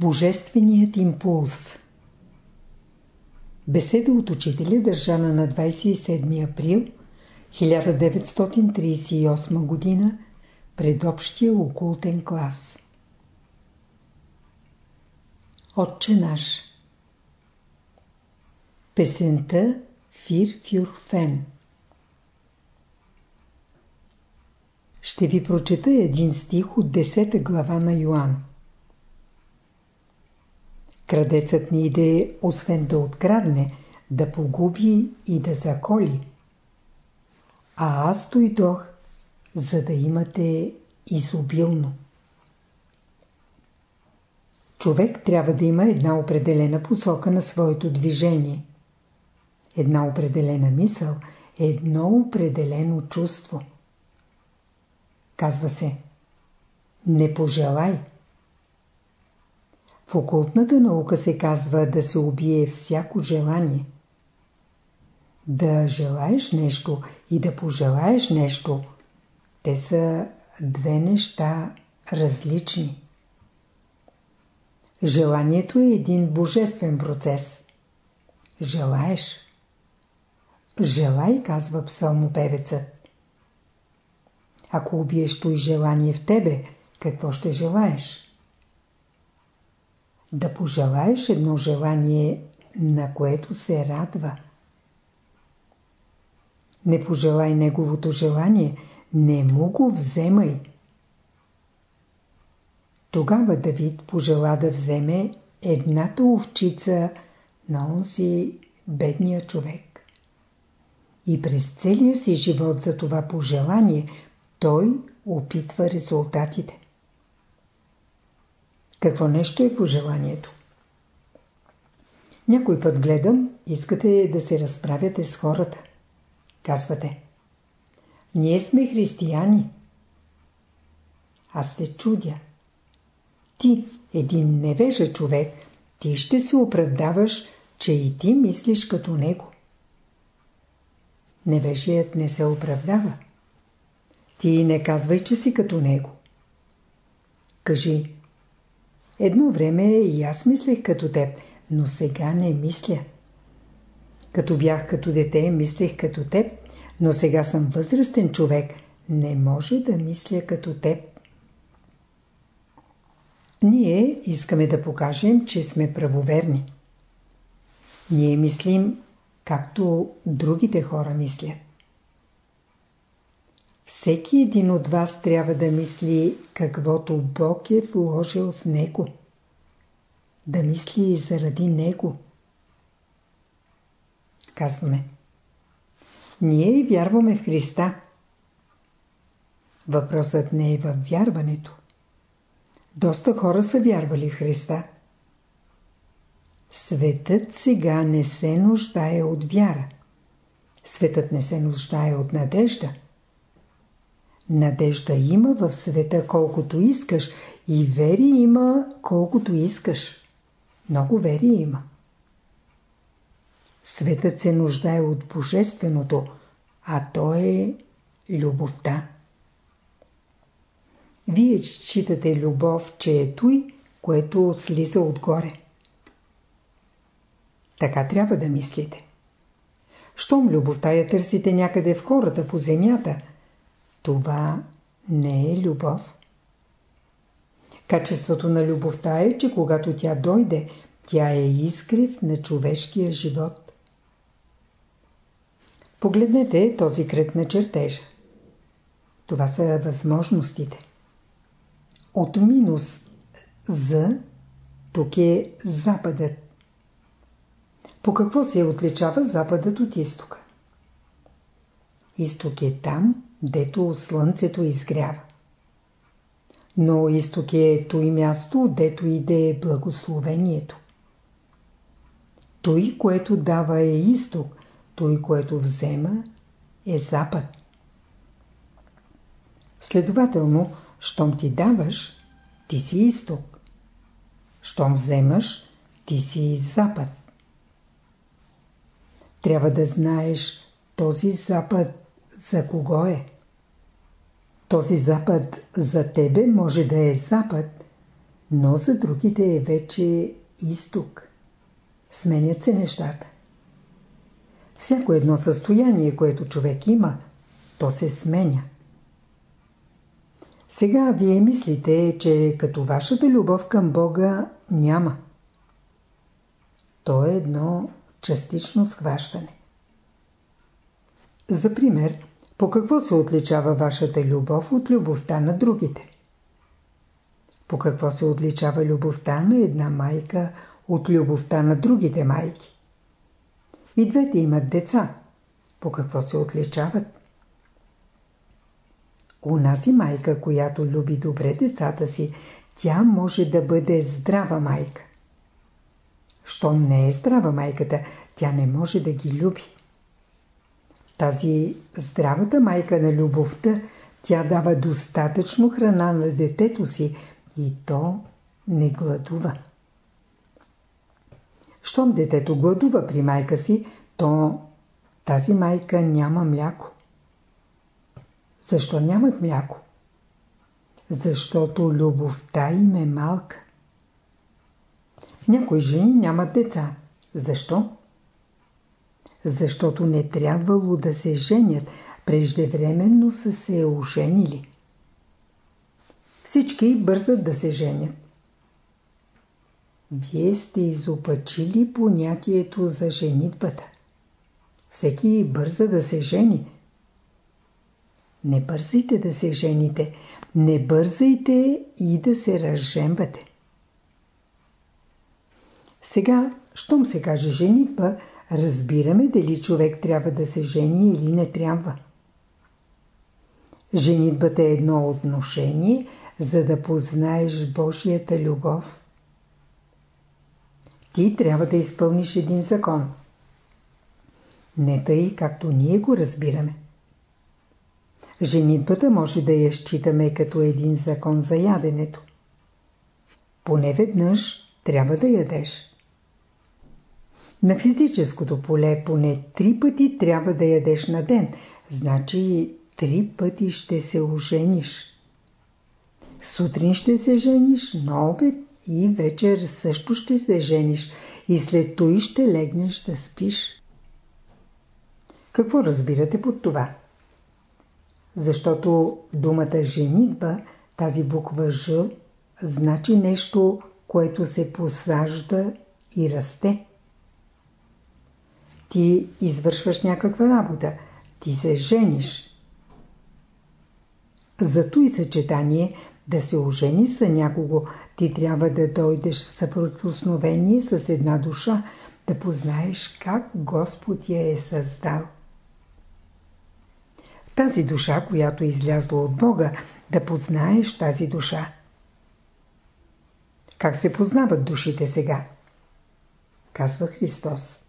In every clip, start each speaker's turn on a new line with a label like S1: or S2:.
S1: Божественият импулс Беседа от учителя държана на 27 април 1938 г. пред общия окултен клас. Отче наш Песента Фир фюр фен Ще ви прочета един стих от 10 глава на Йоанн. Крадецът ни иде, освен да открадне, да погуби и да заколи. А аз дойдох, за да имате изобилно. Човек трябва да има една определена посока на своето движение. Една определена мисъл, едно определено чувство. Казва се Не пожелай. В окултната наука се казва да се убие всяко желание. Да желаеш нещо и да пожелаеш нещо, те са две неща различни. Желанието е един божествен процес. Желаеш. Желай, казва псалмопевецът. Ако убиеш той желание в тебе, какво ще желаеш? Да пожелаеш едно желание, на което се радва. Не пожелай неговото желание, не му го вземай. Тогава Давид пожела да вземе едната овчица на онзи бедния човек. И през целия си живот за това пожелание той опитва резултатите. Какво нещо е пожеланието? Някой път гледам, искате да се разправяте с хората. Казвате. Ние сме християни. Аз се чудя. Ти, един невежа човек, ти ще се оправдаваш, че и ти мислиш като него. Невежият не се оправдава. Ти не казвай, че си като него. Кажи, Едно време и аз мислех като теб, но сега не мисля. Като бях като дете, мислех като теб, но сега съм възрастен човек. Не може да мисля като теб. Ние искаме да покажем, че сме правоверни. Ние мислим, както другите хора мислят. Всеки един от вас трябва да мисли каквото Бог е вложил в него. Да мисли и заради него. Казваме. Ние вярваме в Христа. Въпросът не е във вярването. Доста хора са вярвали Христа. Светът сега не се нуждае от вяра. Светът не се нуждае от надежда. Надежда има в света колкото искаш и вери има колкото искаш. Много вери има. Светът се нуждае от Божественото, а то е любовта. Вие считате любов, че е той, което слиза отгоре. Така трябва да мислите. Щом любовта я търсите някъде в хората по земята – това не е любов. Качеството на любовта е, че когато тя дойде, тя е изгрев на човешкия живот. Погледнете този кръг на чертежа. Това са възможностите. От минус за тук е западът. По какво се отличава западът от изтока? Изток е там, дето слънцето изгрява. Но изток е той място, дето иде благословението. Той, което дава е изток, той, което взема е запад. Следователно, щом ти даваш, ти си изток. Щом вземаш, ти си запад. Трябва да знаеш този запад за кого е. Този запад за тебе може да е запад, но за другите е вече изток. Сменят се нещата. Всяко едно състояние, което човек има, то се сменя. Сега вие мислите, че като вашата любов към Бога няма. То е едно частично схващане. За пример, по какво се отличава вашата любов от любовта на другите? По какво се отличава любовта на една майка от любовта на другите майки? И двете имат деца. По какво се отличават? Унази майка, която люби добре децата си, тя може да бъде здрава майка. Щом не е здрава майката, тя не може да ги люби. Тази здравата майка на любовта, тя дава достатъчно храна на детето си и то не гладува. Щом детето гладува при майка си, то тази майка няма мляко. Защо нямат мляко? Защото любовта им е малка. Някои жени нямат деца. Защо? Защото не трябвало да се женят, преждевременно са се оженили. Всички бързат да се женят. Вие сте изопачили понятието за женитбата. Всеки бърза да се жени. Не бързайте да се жените. Не бързайте и да се разженвате. Сега, щом се каже женитба, разбираме дали човек трябва да се жени или не трябва. Женитбата е едно отношение, за да познаеш Божията любов. Ти трябва да изпълниш един закон. Не тъй, както ние го разбираме. Женитбата може да я считаме като един закон за яденето. Поне веднъж трябва да ядеш. На физическото поле поне три пъти трябва да ядеш на ден, значи три пъти ще се ожениш. Сутрин ще се жениш, на обед и вечер също ще се жениш и след той ще легнеш да спиш. Какво разбирате под това? Защото думата женитба, тази буква Ж, значи нещо, което се посажда и расте. Ти извършваш някаква работа, ти се жениш. Зато и съчетание да се ожени за някого, ти трябва да дойдеш в съпротивосновение с една душа, да познаеш как Господ я е създал. Тази душа, която е излязла от Бога, да познаеш тази душа. Как се познават душите сега? Казва Христос.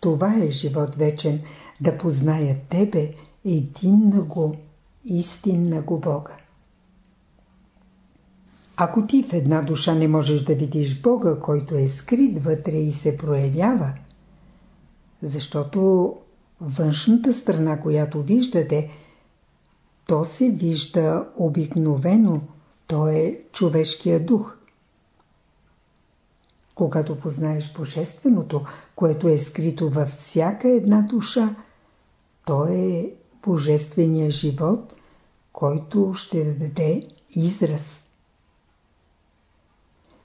S1: Това е живот вечен, да позная Тебе, един на го, истинна го Бога. Ако ти в една душа не можеш да видиш Бога, който е скрит вътре и се проявява, защото външната страна, която виждате, то се вижда обикновено, то е човешкия дух. Когато познаеш Божественото, което е скрито във всяка една душа, то е Божествения живот, който ще даде израз.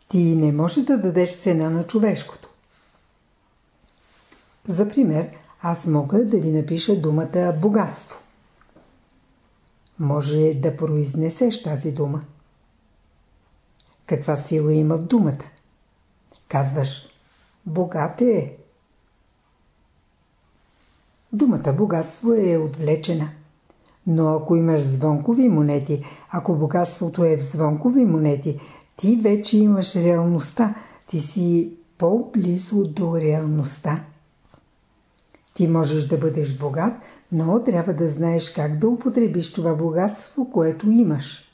S1: Ти не можеш да дадеш цена на човешкото. За пример, аз мога да ви напиша думата богатство. Може да произнесеш тази дума. Каква сила има в думата? Казваш, богат е. Думата богатство е отвлечена. Но ако имаш звонкови монети, ако богатството е в звонкови монети, ти вече имаш реалността, ти си по-близо до реалността. Ти можеш да бъдеш богат, но трябва да знаеш как да употребиш това богатство, което имаш.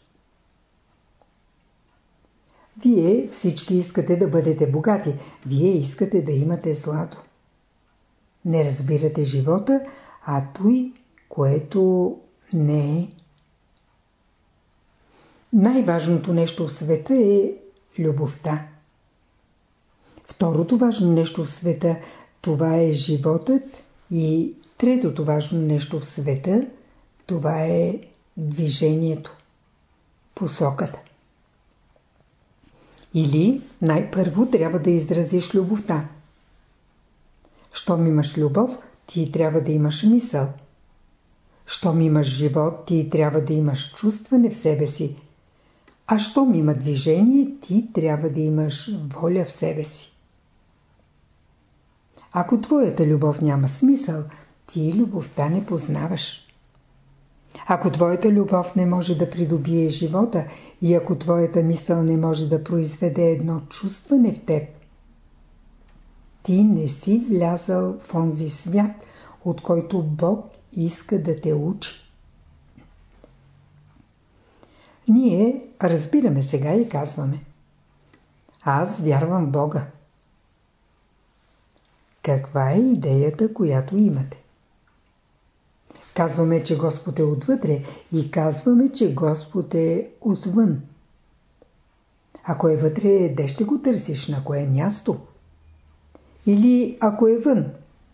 S1: Вие всички искате да бъдете богати. Вие искате да имате злато. Не разбирате живота, а той, което не е. Най-важното нещо в света е любовта. Второто важно нещо в света това е животът и третото важно нещо в света това е движението, посоката. Или най-първо трябва да изразиш любовта. Щом имаш любов, ти трябва да имаш мисъл. Щом имаш живот, ти трябва да имаш чувстване в себе си. А щом има движение, ти трябва да имаш воля в себе си. Ако твоята любов няма смисъл, ти любовта не познаваш. Ако твоята любов не може да придобие живота и ако твоята мисъл не може да произведе едно чувстване в теб, ти не си влязал в онзи свят, от който Бог иска да те учи. Ние разбираме сега и казваме Аз вярвам в Бога. Каква е идеята, която имате? Казваме, че Господ е отвътре и казваме, че Господ е отвън. Ако е вътре, де ще го търсиш? На кое място? Или ако е вън,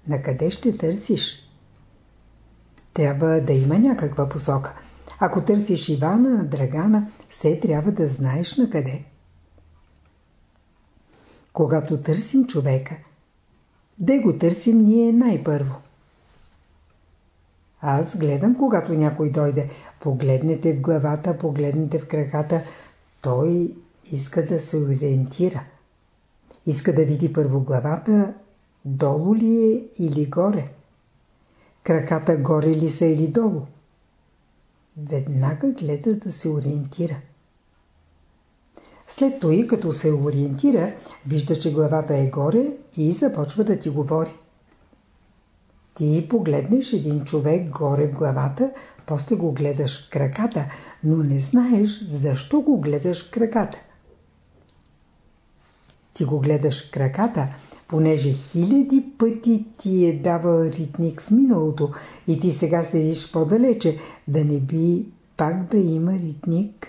S1: на къде ще търсиш? Трябва да има някаква посока. Ако търсиш Ивана, Драгана, все трябва да знаеш на къде. Когато търсим човека, де го търсим ние най-първо? Аз гледам, когато някой дойде. Погледнете в главата, погледнете в краката. Той иска да се ориентира. Иска да види първо главата, долу ли е или горе. Краката горе ли са или долу. Веднага гледа да се ориентира. След това, като се ориентира, вижда, че главата е горе и започва да ти говори. Ти погледнеш един човек горе в главата, после го гледаш краката, но не знаеш защо го гледаш краката. Ти го гледаш краката, понеже хиляди пъти ти е давал ритник в миналото и ти сега следиш по-далече, да не би пак да има ритник.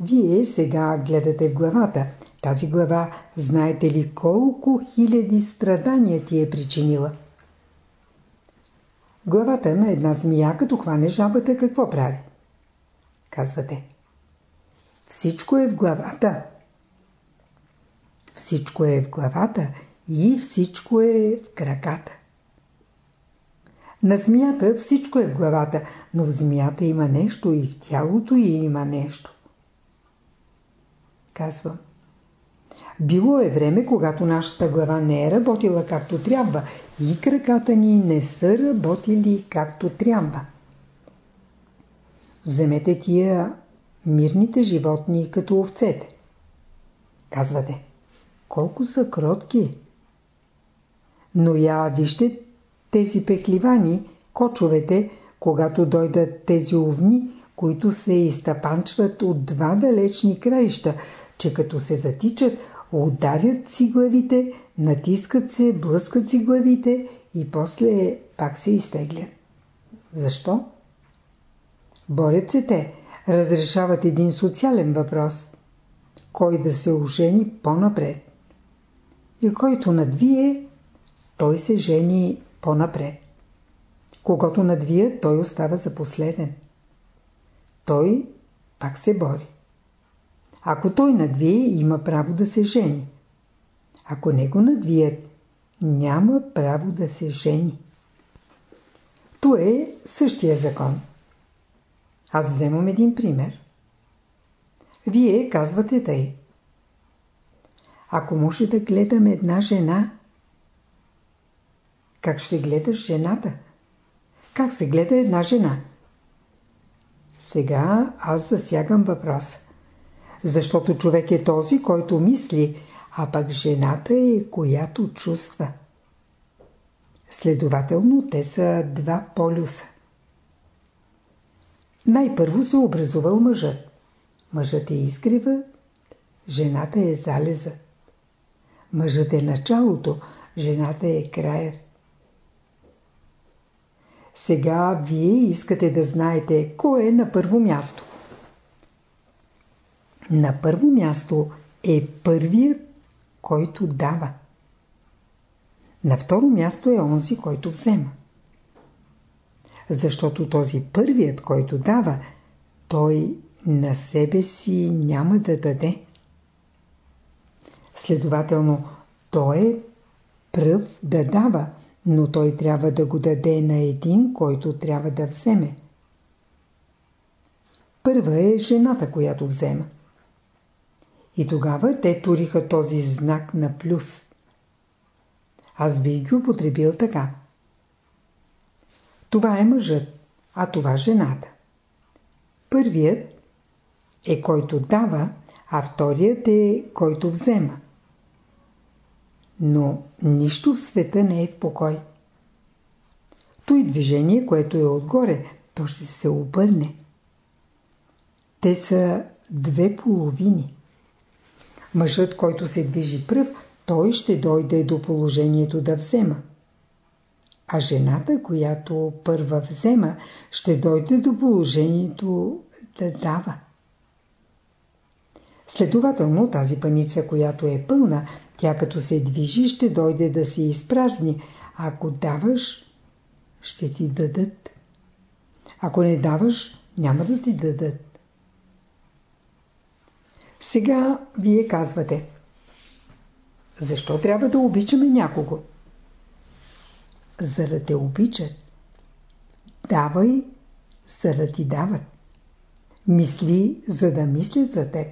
S1: Вие сега гледате в главата. Тази глава, знаете ли колко хиляди страдания ти е причинила? Главата на една змия, като хване жабата, какво прави? Казвате. Всичко е в главата. Всичко е в главата и всичко е в краката. На змията всичко е в главата, но в змията има нещо и в тялото й има нещо. Казвам. Било е време, когато нашата глава не е работила както трябва и краката ни не са работили както трябва. Вземете тия мирните животни като овцете. Казвате, колко са кротки. Но я вижте тези пекливани, кочовете, когато дойдат тези овни, които се изтъпанчват от два далечни краища, че като се затичат, ударят си главите, натискат се, блъскат си главите и после пак се изтеглят. Защо? Борят се те, разрешават един социален въпрос. Кой да се ожени по-напред? И който надвие, той се жени по-напред. Когато надвие, той остава за последен. Той пак се бори. Ако той надвие, има право да се жени. Ако не го надвият, няма право да се жени. То е същия закон. Аз вземам един пример. Вие казвате тъй. Ако може да гледам една жена, как ще гледаш жената? Как се гледа една жена? Сега аз засягам въпроса. Защото човек е този, който мисли, а пък жената е, която чувства. Следователно, те са два полюса. Най-първо се образувал мъжът. Мъжът е изгрева, жената е залеза. Мъжът е началото, жената е краят. Сега вие искате да знаете кой е на първо място. На първо място е първият, който дава. На второ място е онзи, който взема. Защото този първият, който дава, той на себе си няма да даде. Следователно, той е пръв да дава, но той трябва да го даде на един, който трябва да вземе. Първа е жената, която взема. И тогава те туриха този знак на плюс. Аз бих ги употребил така. Това е мъжът, а това жената. Първият е който дава, а вторият е който взема. Но нищо в света не е в покой. Той движение, което е отгоре, то ще се обърне. Те са две половини. Мъжът, който се движи пръв, той ще дойде до положението да взема. А жената, която първа взема, ще дойде до положението да дава. Следователно, тази паница, която е пълна, тя като се движи, ще дойде да се изпразни. Ако даваш, ще ти дадат. Ако не даваш, няма да ти дадат. Сега вие казвате. Защо трябва да обичаме някого? За да те обичат. Давай, за да ти дават. Мисли, за да мислят за теб.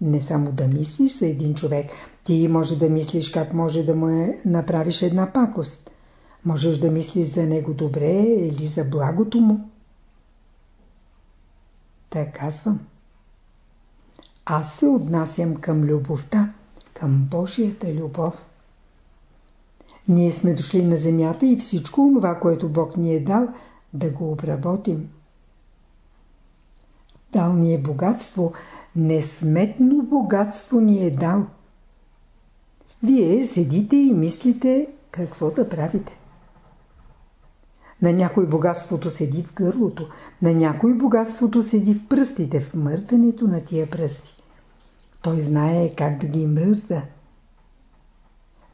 S1: Не само да мислиш за един човек. Ти може да мислиш как може да му е, направиш една пакост. Можеш да мислиш за него добре или за благото му. Та казвам. Аз се отнасям към любовта, към Божията любов. Ние сме дошли на земята и всичко това, което Бог ни е дал, да го обработим. Дал ни е богатство, несметно богатство ни е дал. Вие седите и мислите какво да правите. На някой богатството седи в гърлото, на някой богатството седи в пръстите, в мърдането на тия пръсти. Той знае как да ги мръзда.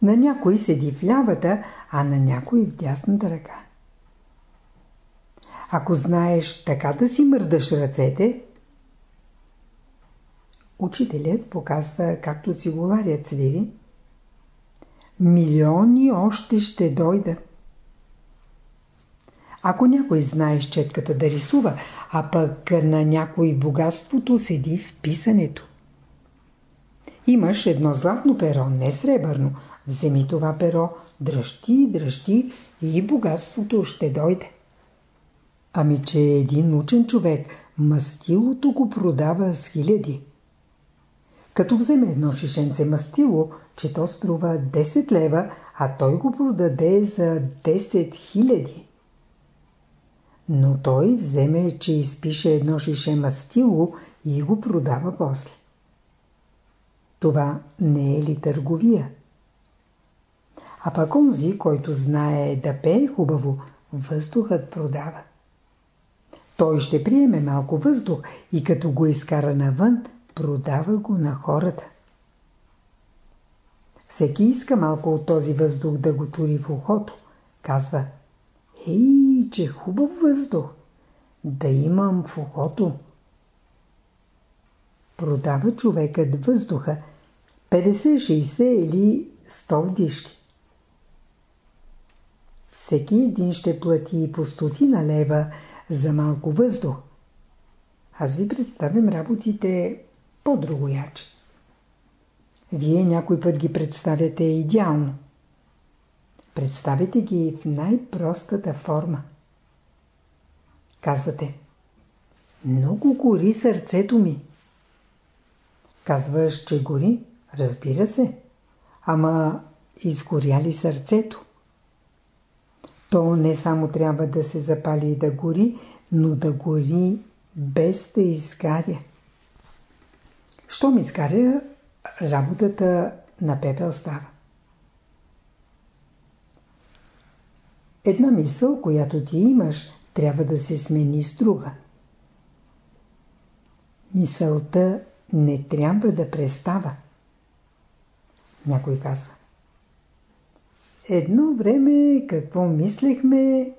S1: На някой седи в лявата, а на някой в дясната ръка. Ако знаеш така да си мърдаш ръцете, учителят показва както цигуларят свири, милиони още ще дойдат. Ако някой знае с четката да рисува, а пък на някой богатството седи в писането. Имаш едно златно перо, не сребърно. Вземи това перо, дръжти, дръжти и богатството ще дойде. Ами, че един учен човек мастилото го продава с хиляди. Като вземе едно шишенце мастило, че то струва 10 лева, а той го продаде за 10 хиляди. Но той вземе, че изпише едно шише мастило и го продава после. Това не е ли търговия? А пък онзи, който знае да пее хубаво, въздухът продава. Той ще приеме малко въздух и като го изкара навън, продава го на хората. Всеки иска малко от този въздух да го тури в ухото. Казва, ей, че хубав въздух, да имам в ухото. Продава човекът въздуха 50-60 или 100 вдишки. Всеки един ще плати по стотина лева за малко въздух. Аз ви представям работите по-другояче. Вие някой път ги представяте идеално. Представете ги в най-простата форма. Казвате, много гори сърцето ми. Казваш, че гори, разбира се. Ама изгоря ли сърцето? То не само трябва да се запали и да гори, но да гори без да изгаря. Щом изгаря, работата на пепел става. Една мисъл, която ти имаш, трябва да се смени с друга. Мисълта не трябва да престава. Някой казва. Едно време какво мислехме,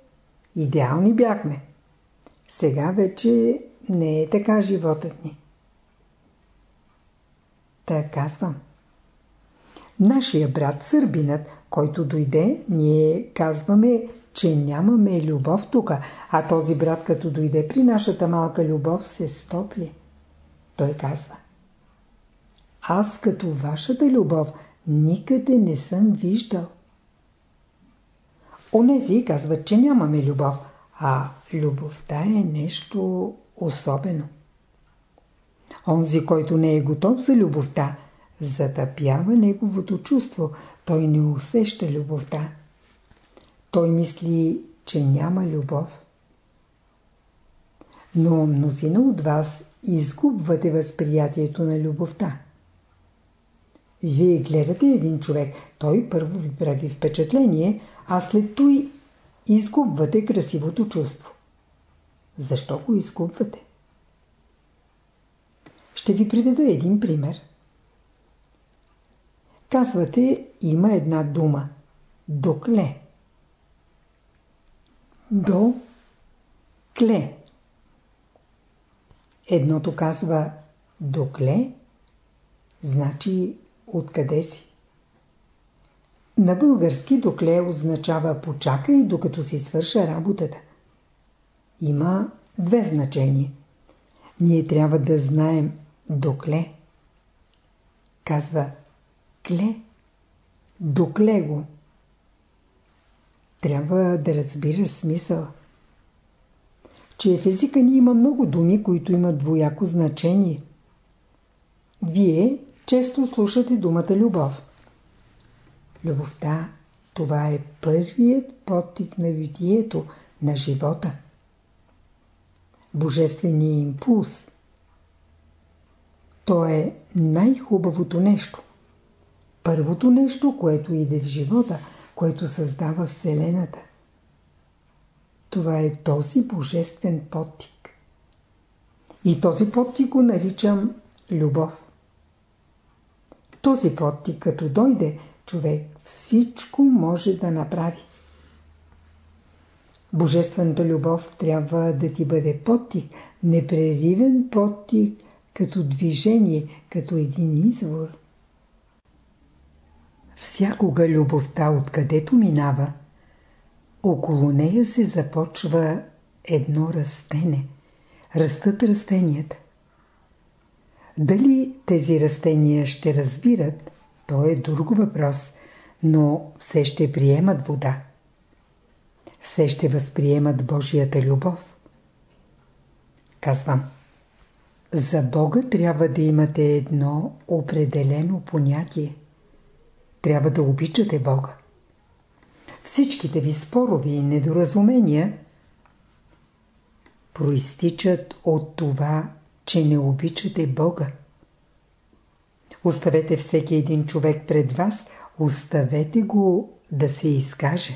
S1: идеални бяхме. Сега вече не е така животът ни. Та казвам. Нашия брат Сърбинът, който дойде, ние казваме, че нямаме любов тук, а този брат като дойде при нашата малка любов се стопли. Той казва. Аз като вашата любов никъде не съм виждал. Онези казват, че нямаме любов, а любовта е нещо особено. Онзи, който не е готов за любовта, затъпява неговото чувство. Той не усеща любовта. Той мисли, че няма любов. Но мнозина от вас изгубвате възприятието на любовта. Вие гледате един човек, той първо ви прави впечатление, а след той изгубвате красивото чувство. Защо го изгубвате? Ще ви приведа един пример. Казвате, има една дума. Докле. До кле. Едното казва докле, значи откъде си. На български докле означава почакай докато си свърша работата. Има две значения. Ние трябва да знаем докле. Казва кле. Докле го. Трябва да разбираш смисъл. Че в езика ни има много думи, които имат двояко значение. Вие често слушате думата любов. Любовта – това е първият подтик на битието, на живота. Божественият импулс. То е най-хубавото нещо. Първото нещо, което иде в живота, което създава Вселената. Това е този божествен подтик. И този подтик го наричам любов. Този подтик, като дойде, човек всичко може да направи. Божествената любов трябва да ти бъде подтик, непреривен подтик, като движение, като един извор. Всякога любовта откъдето минава, около нея се започва едно растене. Растат растенията. Дали тези растения ще разбират, то е друг въпрос, но все ще приемат вода. Все ще възприемат Божията любов. Казвам, за Бога трябва да имате едно определено понятие. Трябва да обичате Бога. Всичките ви спорови и недоразумения проистичат от това, че не обичате Бога. Оставете всеки един човек пред вас, оставете го да се изкаже.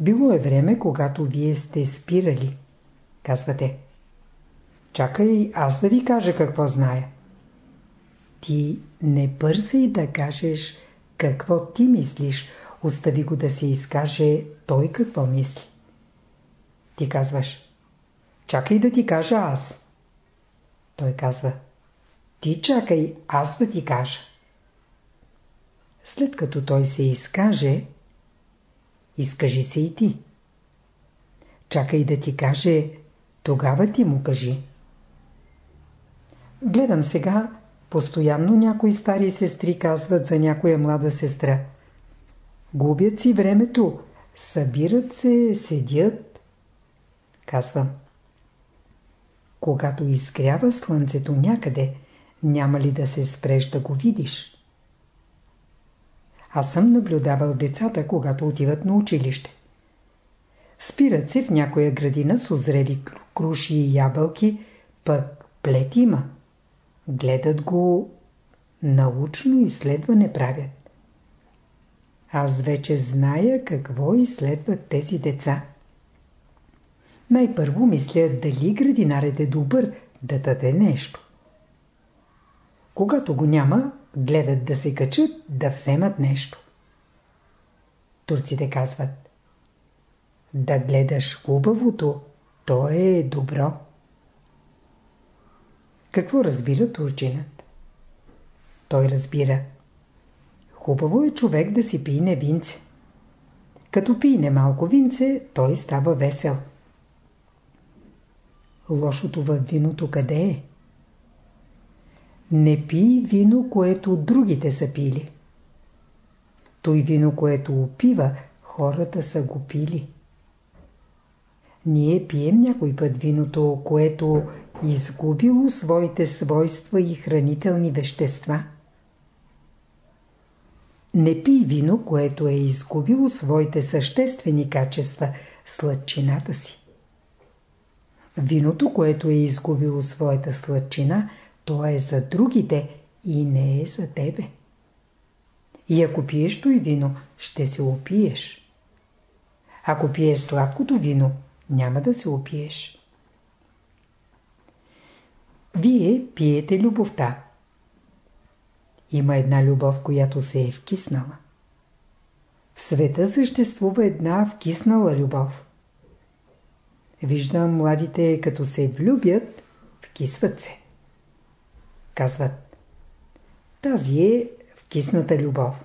S1: Било е време, когато вие сте спирали. Казвате, чакай аз да ви кажа какво зная. Ти не бързай да кажеш какво ти мислиш, остави го да се изкаже той какво мисли. Ти казваш, чакай да ти кажа аз. Той казва, ти чакай аз да ти кажа. След като той се изкаже, изкажи се и ти. Чакай да ти каже, тогава ти му кажи. Гледам сега, постоянно някои стари сестри казват за някоя млада сестра. Губят си времето, събират се, седят. Казвам. Когато изгрява слънцето някъде, няма ли да се спреш да го видиш? Аз съм наблюдавал децата, когато отиват на училище. Спират се в някоя градина с озрели круши и ябълки, пък плет има. Гледат го, научно изследване правят. аз вече зная какво изследват тези деца. Най-първо мисля дали градинарят е добър да даде нещо. Когато го няма, гледат да се качат, да вземат нещо. Турците казват Да гледаш хубавото, то е добро. Какво разбира турчинът? Той разбира. Хубаво е човек да си пине винце. Като пине малко винце, той става весел. Лошото във виното къде е? Не пий вино, което другите са пили. Той вино, което опива, хората са го пили. Ние пием някой път виното, което изгубило своите свойства и хранителни вещества. Не пий вино, което е изгубило своите съществени качества, сладчината си. Виното, което е изгубило своята сладчина, то е за другите и не е за тебе. И ако пиеш той вино, ще се опиеш. Ако пиеш сладкото вино, няма да се опиеш. Вие пиете любовта. Има една любов, която се е вкиснала. В света съществува една вкиснала любов. Виждам младите, като се влюбят, вкисват се. Казват, тази е вкисната любов.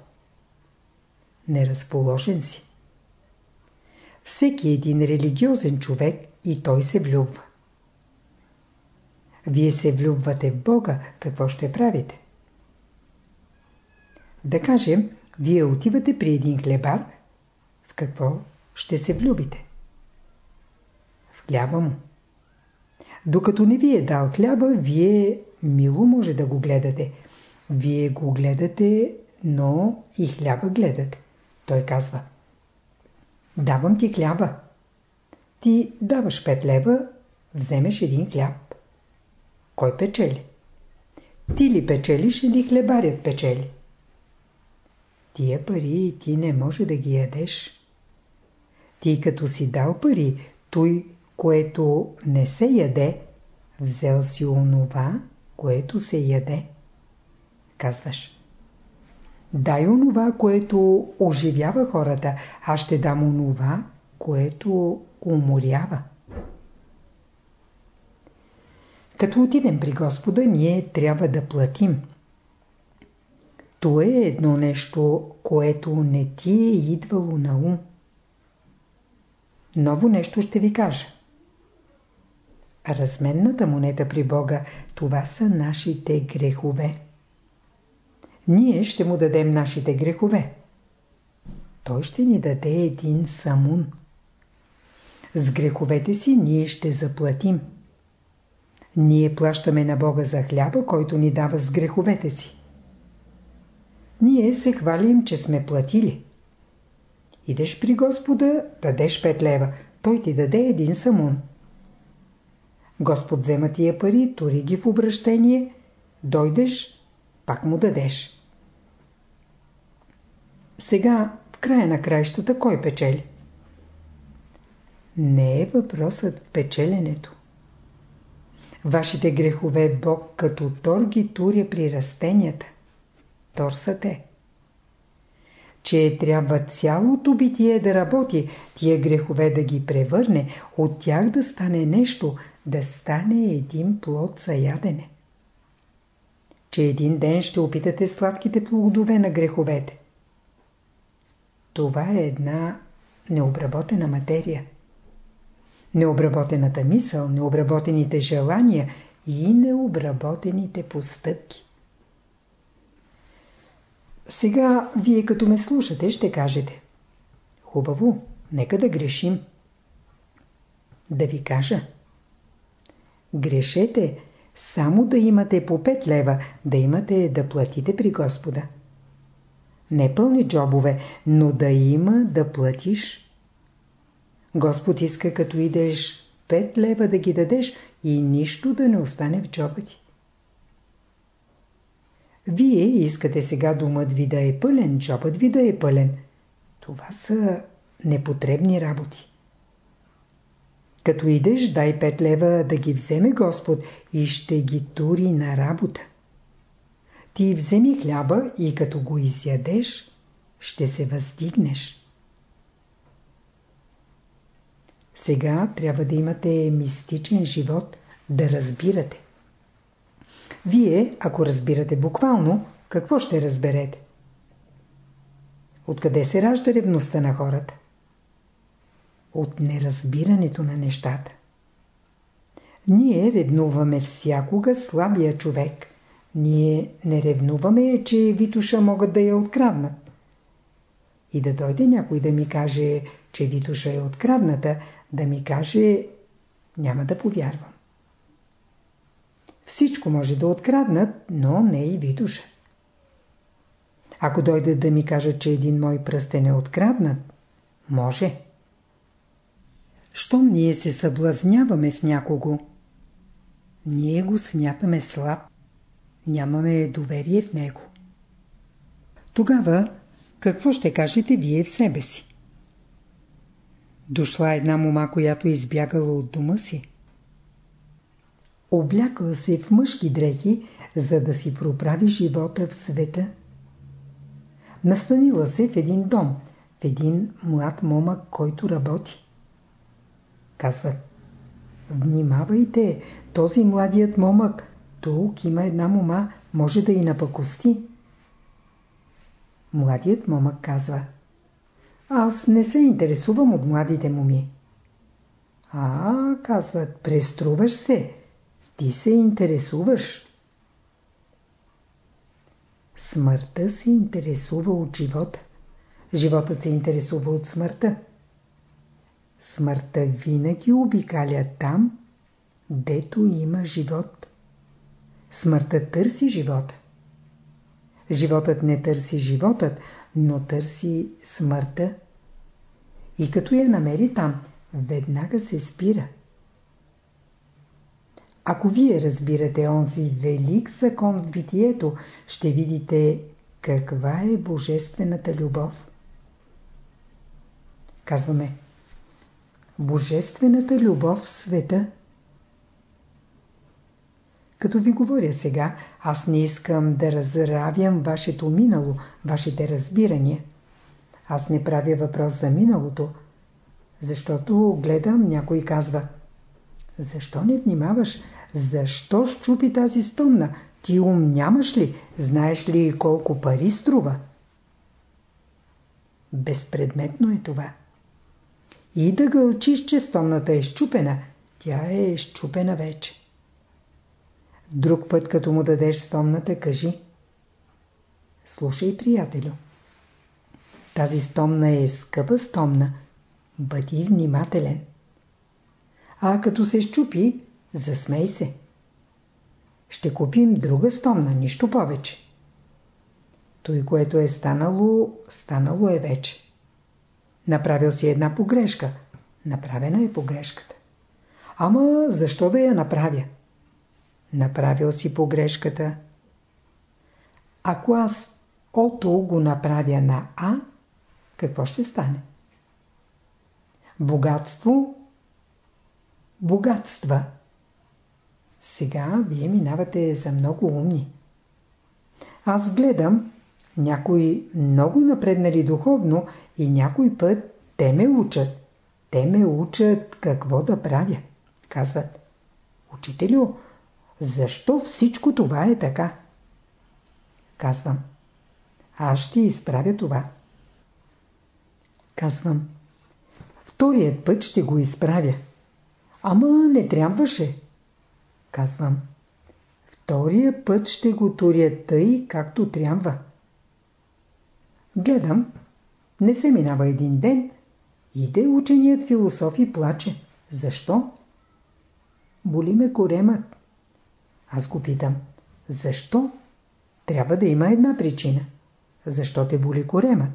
S1: Неразположен си. Всеки един религиозен човек и той се влюбва. Вие се влюбвате в Бога, какво ще правите? Да кажем, вие отивате при един хлебар, в какво ще се влюбите? В хляба му. Докато не ви е дал хляба, вие мило може да го гледате. Вие го гледате, но и хляба гледате. Той казва Давам ти хляба. Ти даваш 5 лева, вземеш един хляб. Кой печели? Ти ли печелиш или хлебарят печели? Тия пари ти не може да ги ядеш. Ти като си дал пари, той, което не се яде, взел си онова, което се яде. Казваш. Дай онова, което оживява хората, аз ще дам онова, което уморява. Като отидем при Господа, ние трябва да платим. То е едно нещо, което не ти е идвало на ум. Ново нещо ще ви кажа. Разменната монета при Бога, това са нашите грехове. Ние ще му дадем нашите грехове. Той ще ни даде един самун. С греховете си ние ще заплатим. Ние плащаме на Бога за хляба, който ни дава с греховете си. Ние се хвалим, че сме платили. Идеш при Господа, дадеш 5 лева, той ти даде един самун. Господ взема тия пари, тори ги в обращение, дойдеш, пак му дадеш. Сега, в края на краищата, кой печели? Не е въпросът в печеленето. Вашите грехове Бог като тор ги туря при растенията. Тор са те. Че трябва цялото битие да работи, тия грехове да ги превърне, от тях да стане нещо, да стане един плод за ядене. Че един ден ще опитате сладките плодове на греховете. Това е една необработена материя. Необработената мисъл, необработените желания и необработените постъпки. Сега, вие като ме слушате, ще кажете. Хубаво, нека да грешим. Да ви кажа. Грешете, само да имате по 5 лева, да имате да платите при Господа. Не пълни джобове, но да има да платиш. Господ иска като идеш 5 лева да ги дадеш и нищо да не остане в джоба ти. Вие искате сега думът ви да е пълен, джобът ви да е пълен. Това са непотребни работи. Като идеш, дай 5 лева да ги вземе Господ и ще ги тури на работа. Ти вземи хляба и като го изядеш, ще се въздигнеш. Сега трябва да имате мистичен живот, да разбирате. Вие, ако разбирате буквално, какво ще разберете? Откъде се ражда ревността на хората? От неразбирането на нещата. Ние ревнуваме всякога слабия човек. Ние не ревнуваме, че Витуша могат да я откраднат. И да дойде някой да ми каже, че Витуша е открадната, да ми каже, няма да повярвам. Всичко може да откраднат, но не и Витуша. Ако дойдат да ми кажат, че един мой пръстен е откраднат, може. Щом ние се съблазняваме в някого, ние го смятаме слаб, нямаме доверие в него. Тогава какво ще кажете вие в себе си? Дошла една мома, която е избягала от дома си. Облякла се в мъжки дрехи, за да си проправи живота в света. Настанила се в един дом, в един млад момък, който работи. Казват, внимавайте, този младият момък, тук има една мома, може да и напакости. Младият момък казва, аз не се интересувам от младите моми. А, казват, преструваш се, ти се интересуваш. Смъртта се интересува от живота. Животът се интересува от смъртта. Смъртта винаги обикаля там, дето има живот. Смъртта търси живота. Животът не търси животът, но търси смъртта. И като я намери там, веднага се спира. Ако вие разбирате онзи велик закон в битието, ще видите каква е божествената любов. Казваме Божествената любов в света. Като ви говоря сега, аз не искам да разравям вашето минало, вашите разбирания. Аз не правя въпрос за миналото, защото гледам, някой казва Защо не внимаваш? Защо щупи тази стомна? Ти ум нямаш ли? Знаеш ли колко пари струва? Безпредметно е това. И да гълчиш, че стомната е щупена, тя е щупена вече. Друг път, като му дадеш стомната, кажи Слушай, приятелю. Тази стомна е скъпа стомна. Бъди внимателен. А като се щупи, засмей се. Ще купим друга стомна, нищо повече. Той, което е станало, станало е вече. Направил си една погрешка. Направена е погрешката. Ама защо да я направя? Направил си погрешката. Ако аз ото го направя на А, какво ще стане? Богатство, богатства. Сега вие минавате за много умни. Аз гледам, някои много напреднали духовно и някой път те ме учат. Те ме учат какво да правя. Казват, учителю, защо всичко това е така? Казвам, аз ще изправя това. Казвам, вторият път ще го изправя. Ама не трябваше. Казвам, втория път ще го туря тъй, както трябва. Гледам, не се минава един ден, иде ученият философ и плаче. Защо? Боли ме коремът. Аз го питам. Защо? Трябва да има една причина. Защо те боли коремът?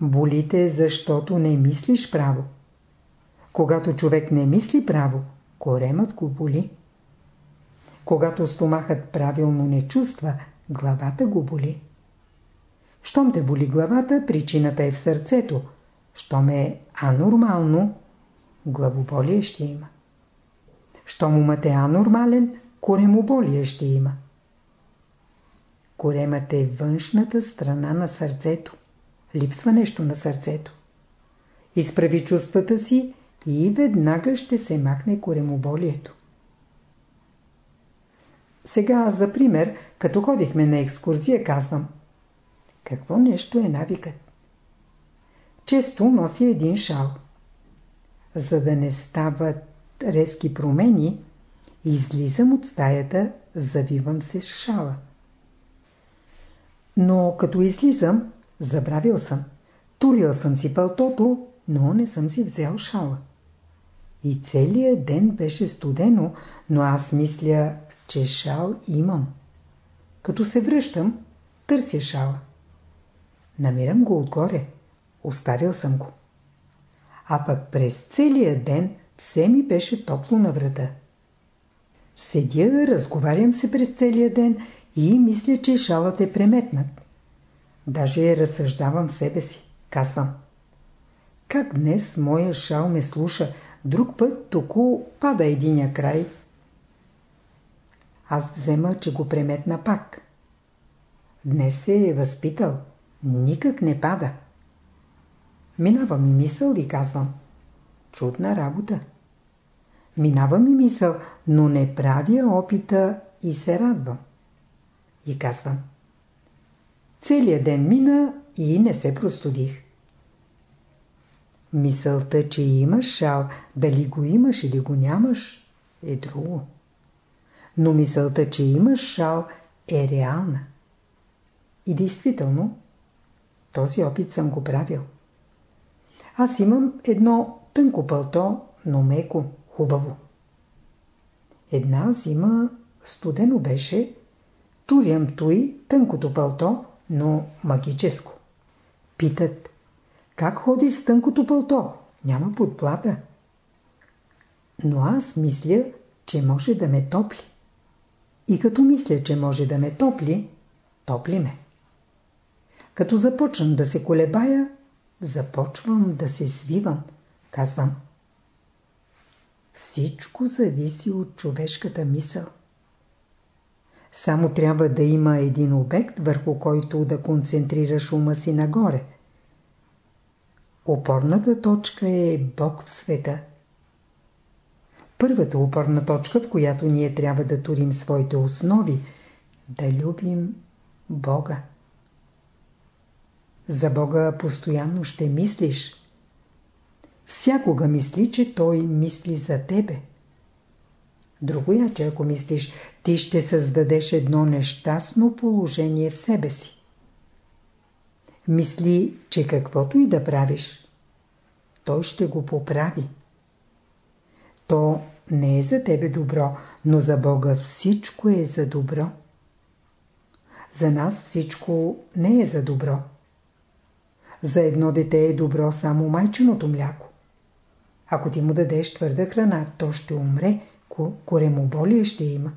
S1: Болите, защото не мислиш право. Когато човек не мисли право, коремът го боли. Когато стомахът правилно не чувства, главата го боли. Щом те боли главата, причината е в сърцето. Щом е анормално, главоболие ще има. Щом умът е анормален, коремоболие ще има. Коремът е външната страна на сърцето. Липсва нещо на сърцето. Изправи чувствата си и веднага ще се махне коремоболието. Сега, за пример, като ходихме на екскурзия, казвам Какво нещо е навикът? Често нося един шал. За да не стават резки промени, излизам от стаята, завивам се с шала. Но като излизам, забравил съм. Турил съм си пълтото, но не съм си взел шала. И целият ден беше студено, но аз мисля, че шал имам. Като се връщам, търся шала. Намирам го отгоре. Оставил съм го. А пък през целия ден все ми беше топло на врата. Седя, разговарям се през целия ден и мисля, че шалът е преметнат. Даже разсъждавам себе си. Казвам. Как днес моя шал ме слуша, друг път току пада единия край. Аз взема, че го преметна пак. Днес се е възпитал. Никак не пада. Минава ми мисъл и казвам. Чудна работа. Минава ми мисъл, но не правя опита и се радвам. И казвам. Целият ден мина и не се простудих. Мисълта, че имаш шал, дали го имаш или го нямаш, е друго. Но мисълта, че имаш шал, е реална. И действително, този опит съм го правил. Аз имам едно тънко пълто, но меко, хубаво. Една зима студено беше, турям той тънкото пълто, но магическо. Питат, как ходиш с тънкото пълто? Няма подплата. Но аз мисля, че може да ме топли. И като мисля, че може да ме топли, топли ме. Като започвам да се колебая, започвам да се свивам. Казвам. Всичко зависи от човешката мисъл. Само трябва да има един обект, върху който да концентрираш ума си нагоре. Опорната точка е Бог в света. Първата опорна точка, в която ние трябва да турим своите основи, да любим Бога. За Бога постоянно ще мислиш. Всякога мисли, че Той мисли за тебе. Другоя, че ако мислиш, ти ще създадеш едно нещастно положение в себе си. Мисли, че каквото и да правиш, той ще го поправи. То не е за тебе добро, но за Бога всичко е за добро. За нас всичко не е за добро. За едно дете е добро само майчиното мляко. Ако ти му дадеш твърда храна, то ще умре, коремоболие ще има.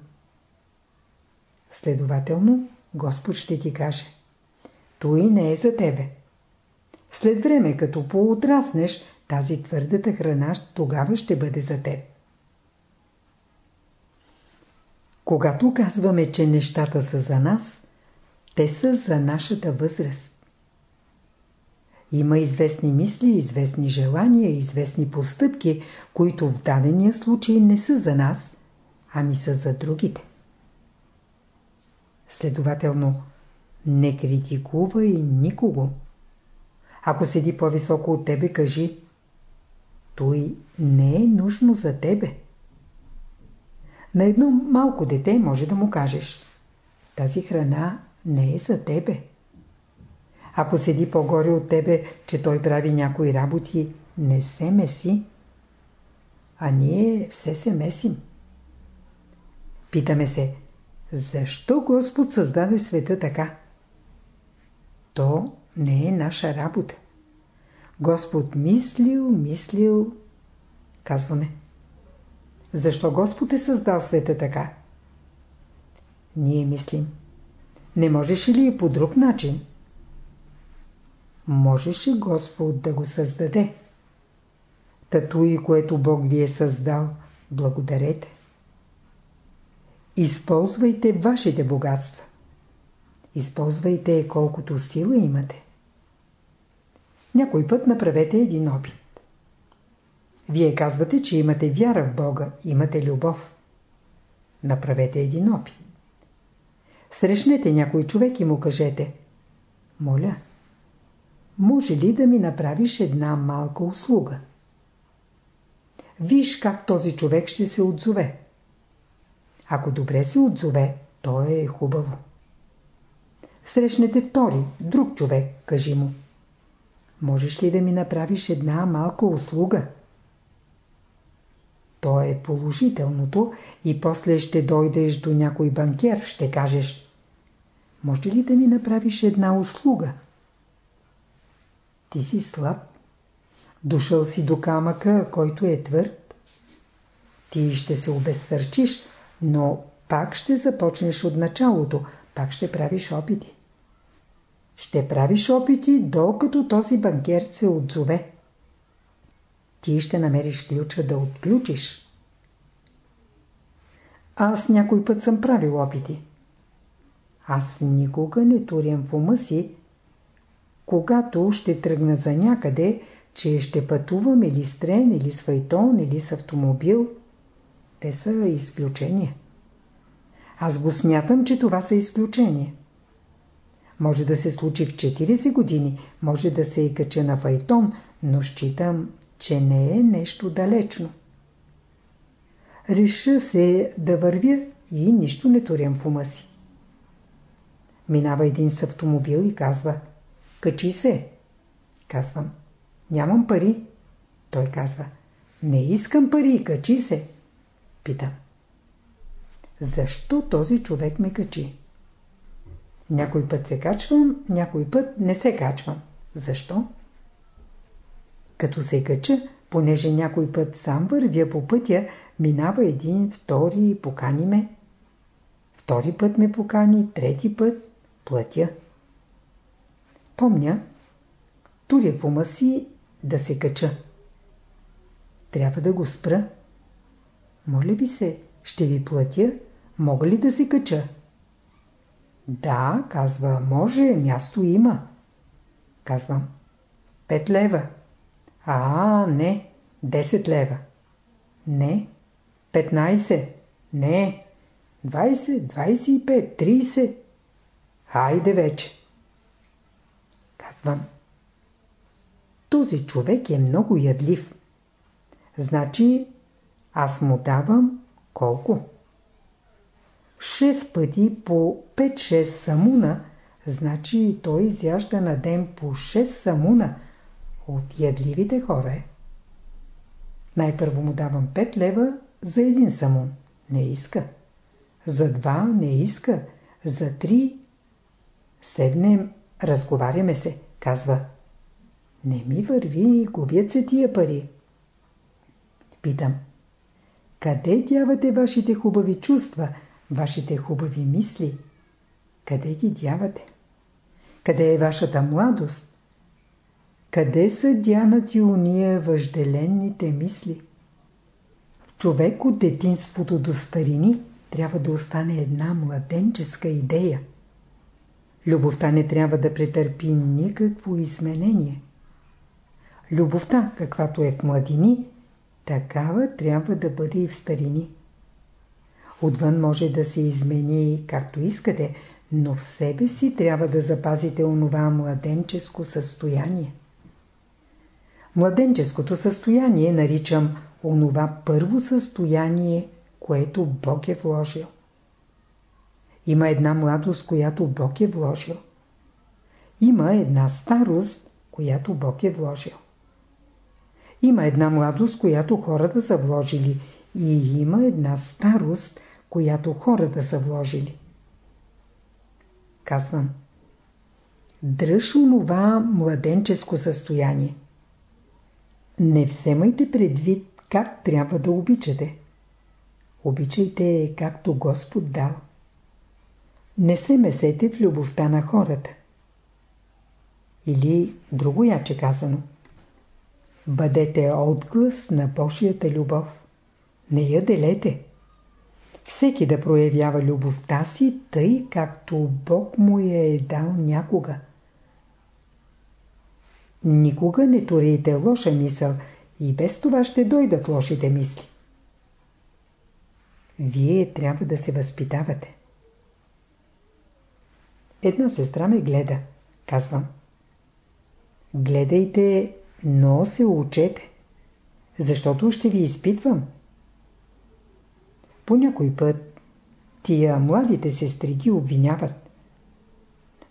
S1: Следователно, Господ ще ти каже Той не е за тебе. След време, като поотраснеш, тази твърдата храна тогава ще бъде за теб. Когато казваме, че нещата са за нас, те са за нашата възраст. Има известни мисли, известни желания, известни постъпки, които в дадения случай не са за нас, ами са за другите. Следователно, не критикувай никого. Ако седи по-високо от тебе, кажи Той не е нужно за тебе. На едно малко дете може да му кажеш Тази храна не е за тебе. Ако седи по-горе от тебе, че той прави някои работи, не се меси. А ние все се месим. Питаме се, защо Господ създаде света така? То не е наша работа. Господ мислил, мислил, казваме. Защо Господ е създал света така? Ние мислим. Не можеш ли и по друг начин? Можеше Господ да го създаде. Тато и което Бог ви е създал, благодарете. Използвайте вашите богатства. Използвайте колкото сила имате. Някой път направете един опит. Вие казвате, че имате вяра в Бога, имате любов. Направете един опит. Срещнете някой човек и му кажете Моля, може ли да ми направиш една малка услуга? Виж как този човек ще се отзове. Ако добре се отзове, то е хубаво. Срещнете втори, друг човек, кажи му. Можеш ли да ми направиш една малка услуга? То е положителното и после ще дойдеш до някой банкер, ще кажеш Може ли да ми направиш една услуга? Ти си слаб. Дошъл си до камъка, който е твърд. Ти ще се обезсърчиш, но пак ще започнеш от началото, пак ще правиш опити. Ще правиш опити, докато този банкер се отзове. Ти ще намериш ключа да отключиш. Аз някой път съм правил опити. Аз никога не турям в ума си, когато ще тръгна за някъде, че ще пътувам или с трен, или с файтон, или с автомобил. Те са изключения. Аз го смятам, че това са изключения. Може да се случи в 40 години, може да се и кача на файтон, но считам, че не е нещо далечно. Реша се да вървя и нищо не турям в ума си. Минава един с автомобил и казва Качи се. Казвам Нямам пари. Той казва Не искам пари, качи се. Питам Защо този човек ме качи? Някой път се качвам, някой път не се качвам. Защо? Като се кача, понеже някой път сам вървя по пътя, минава един, втори, покани ме. Втори път ме покани, трети път платя. Помня, туря в ума си да се кача. Трябва да го спра. Моля ви се, ще ви платя, мога ли да се кача? Да, казва, може, място има. Казвам, пет лева. А, не, 10 лева. Не, 15. Не, 20, 25, 30. Хайде вече. Казвам, този човек е много ядлив. Значи, аз му давам колко? 6 пъти по 5-6 самуна, значи той изяжда на ден по 6 самуна. От ядливите хора е. Най-първо му давам 5 лева за един самун. Не иска. За два не иска. За три седнем, разговаряме се. Казва. Не ми върви, губят се тия пари. Питам. Къде дявате вашите хубави чувства, вашите хубави мисли? Къде ги дявате? Къде е вашата младост? Къде са дянати уния въжделенните мисли? В човек от детинството до старини трябва да остане една младенческа идея. Любовта не трябва да претърпи никакво изменение. Любовта, каквато е в младини, такава трябва да бъде и в старини. Отвън може да се измени както искате, но в себе си трябва да запазите онова младенческо състояние. Младенческото състояние наричам онова първо състояние, което Бог е вложил. Има една младост, която Бог е вложил. Има една старост, която Бог е вложил. Има една младост, която хората са вложили и има една старост, която хората са вложили. Казвам. Дръж онова младенческо състояние. Не вземайте предвид как трябва да обичате. Обичайте както Господ дал. Не се месете в любовта на хората. Или друго яче казано. Бъдете отглас на Божията любов. Не я делете. Всеки да проявява любовта си, тъй както Бог му я е дал някога. Никога не турите лоша мисъл и без това ще дойдат лошите мисли. Вие трябва да се възпитавате. Една сестра ме гледа. Казвам. Гледайте, но се учете. Защото ще ви изпитвам. По някой път тия младите сестри ги обвиняват.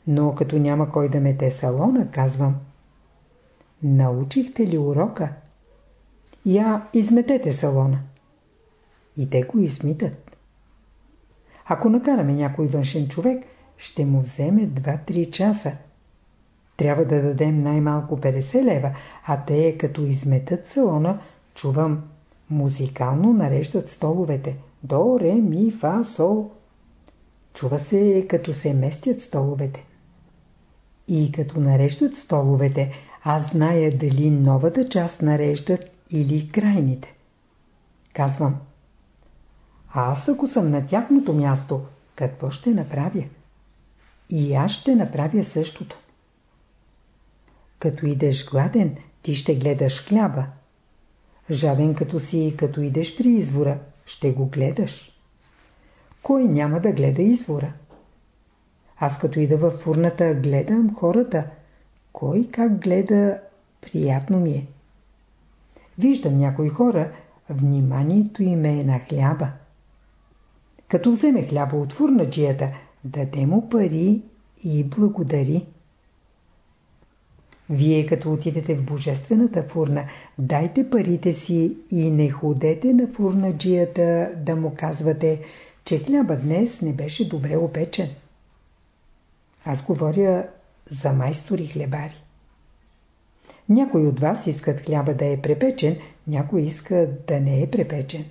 S1: Но като няма кой да мете салона, казвам. Научихте ли урока? Я изметете салона. И те го измитат. Ако накараме някой външен човек, ще му вземе 2-3 часа. Трябва да дадем най-малко 50 лева, а те като изметат салона, чувам, музикално нареждат столовете. До, ре, ми, фа, сол. Чува се като се местят столовете. И като нареждат столовете, аз зная дали новата част нареждат или крайните. Казвам. Аз ако съм на тяхното място, какво ще направя? И аз ще направя същото. Като идеш гладен, ти ще гледаш хляба. Жаден като си, като идеш при извора, ще го гледаш. Кой няма да гледа извора? Аз като ида във фурната, гледам хората. Кой как гледа, приятно ми е. Виждам някои хора, вниманието им е на хляба. Като вземе хляба от фурнаджията, даде му пари и благодари. Вие като отидете в божествената фурна, дайте парите си и не ходете на фурнаджията да му казвате, че хляба днес не беше добре опечен. Аз говоря за майстори хлебари. Някои от вас искат хляба да е препечен, някои искат да не е препечен.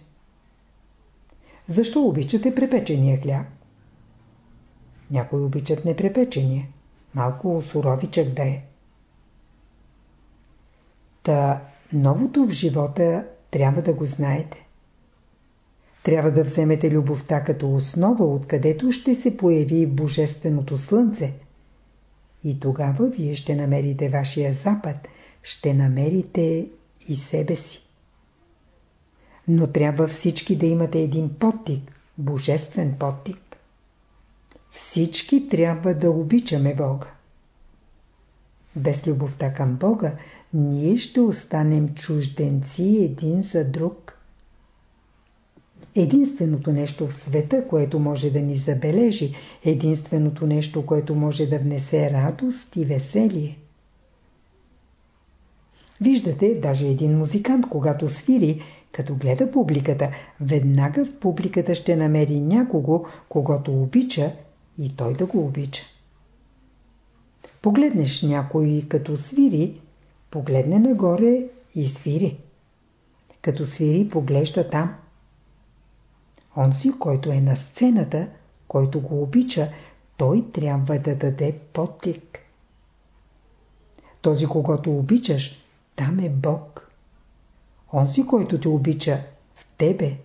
S1: Защо обичате препечения хляб? Някои обичат непрепечения. Малко суровичък да е. Та новото в живота трябва да го знаете. Трябва да вземете любовта като основа, откъдето ще се появи Божественото Слънце. И тогава вие ще намерите вашия запад, ще намерите и себе си. Но трябва всички да имате един подтик, божествен подтик. Всички трябва да обичаме Бога. Без любовта към Бога, ние ще останем чужденци един за друг. Единственото нещо в света, което може да ни забележи, единственото нещо, което може да внесе радост и веселие. Виждате, даже един музикант, когато свири, като гледа публиката, веднага в публиката ще намери някого, когато обича и той да го обича. Погледнеш някой като свири, погледне нагоре и свири. Като свири, поглежда там. Онзи, който е на сцената, който го обича, той трябва да даде подтик. Този, когато обичаш, там е Бог. Онзи, който те обича в тебе,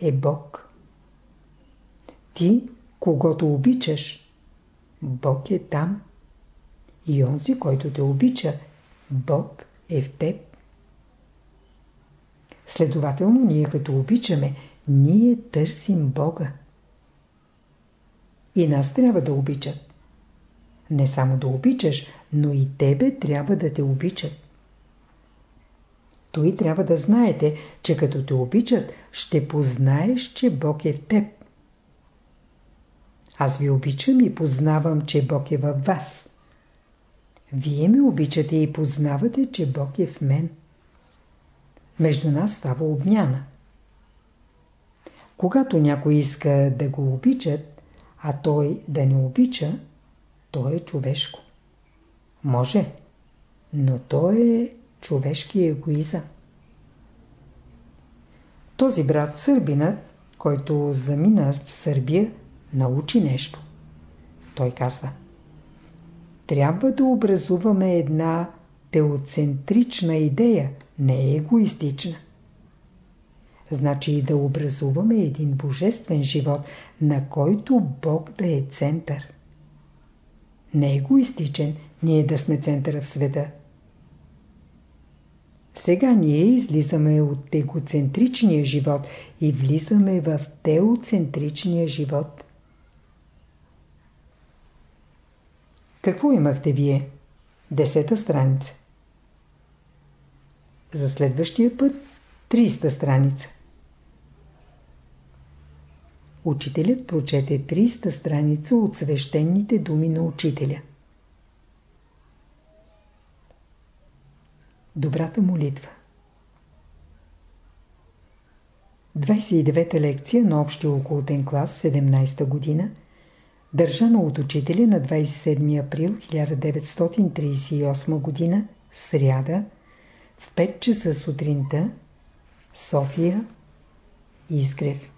S1: е Бог. Ти, когато обичаш, Бог е там. И онзи, който те обича, Бог е в теб. Следователно, ние като обичаме, ние търсим Бога. И нас трябва да обичат. Не само да обичаш, но и тебе трябва да те обичат. Той трябва да знаете, че като те обичат, ще познаеш, че Бог е в теб. Аз ви обичам и познавам, че Бог е във вас. Вие ме обичате и познавате, че Бог е в мен. Между нас става обмяна. Когато някой иска да го обичат, а той да не обича, то е човешко. Може, но то е човешки егоизъм. Този брат сърбинът, който замина в Сърбия, научи нещо. Той казва трябва да образуваме една теоцентрична идея, не егоистична. Значи да образуваме един божествен живот, на който Бог да е център. Не егоистичен, ние да сме центъра в света. Сега ние излизаме от егоцентричния живот и влизаме в теоцентричния живот. Какво имахте вие? Десета страница. За следващия път 300 страница. Учителят прочете 300 страница от свещените думи на учителя. Добрата молитва 29-та лекция на общия околотен клас 17-та година държана от учителя на 27 април 1938 година сряда в 5 часа сутринта София Изгрев